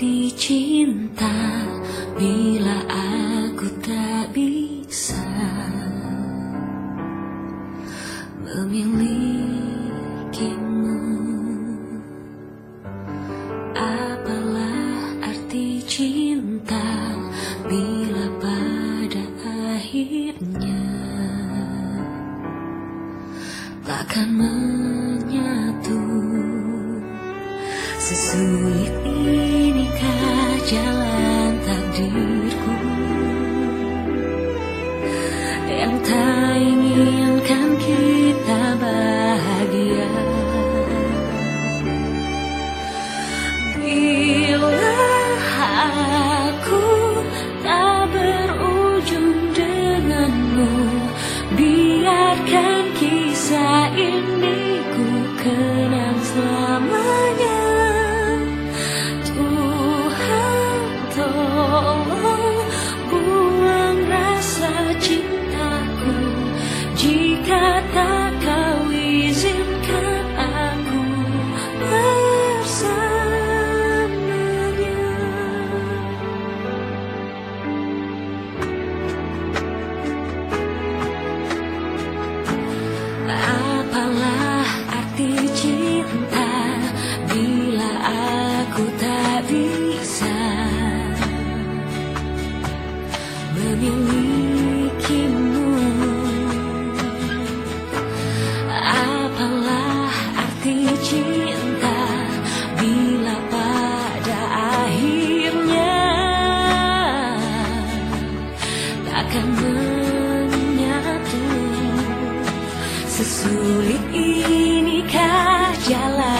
arti cinta bila aku tak bisa memilikimu. Apalah arti cinta bila pada akhirnya takkan menyatu 迷谷客 Ku tak bisa memilikimu. Apalah arti cinta Bila pada akhirnya Takkan menyatu? Sesulit inikah jalan